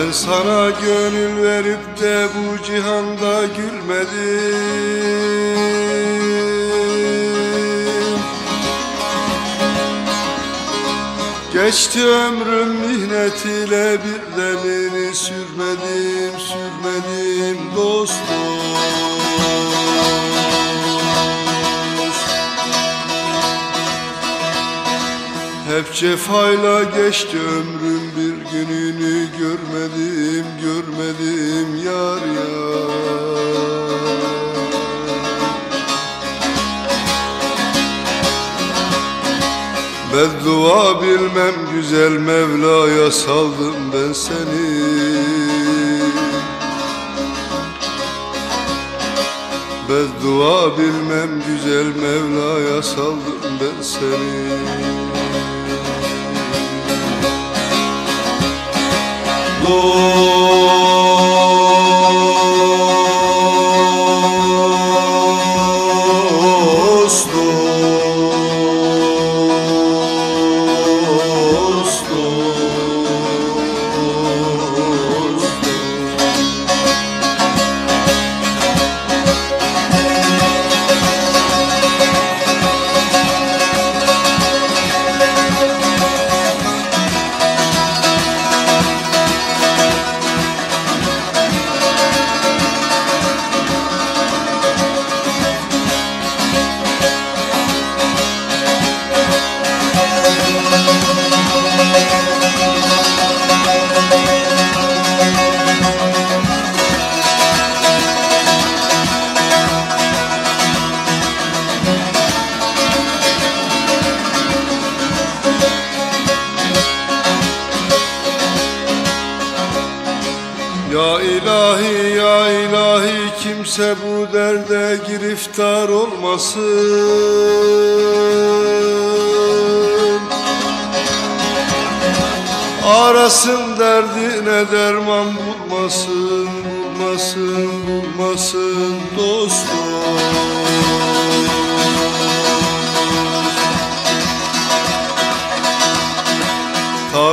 Ben sana gönül verip de bu cihanda gülmedim. Geçti ömrüm mihnet ile bir demini sürmedim, sürmedim dostum Hep cefayla geçti ömrüm bir gününü görmedim, görmedim yar yar. Beddua bilmem güzel Mevla'ya saldım ben seni. Beddua bilmem güzel Mevla'ya saldım ben seni Senhor. Ya ilahi ya ilahi kimse bu derde giriftar olmasın. Arasın derdine derman bulmasın Bulmasın bulmasın dostum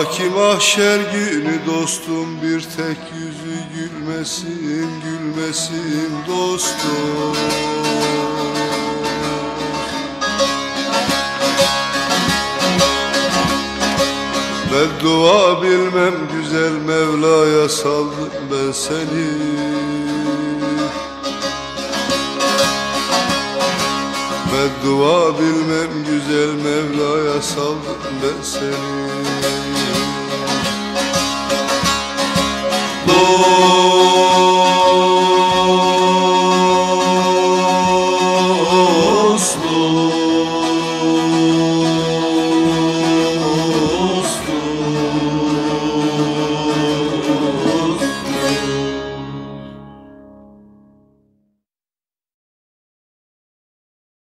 Ta ki mahşer günü dostum bir tek yüzü gülmesin, gülmesin dostum. Beddua bilmem güzel Mevla'ya saldım ben seni Beddua bilmem güzel Mevla'ya saldım ben seni. Dostum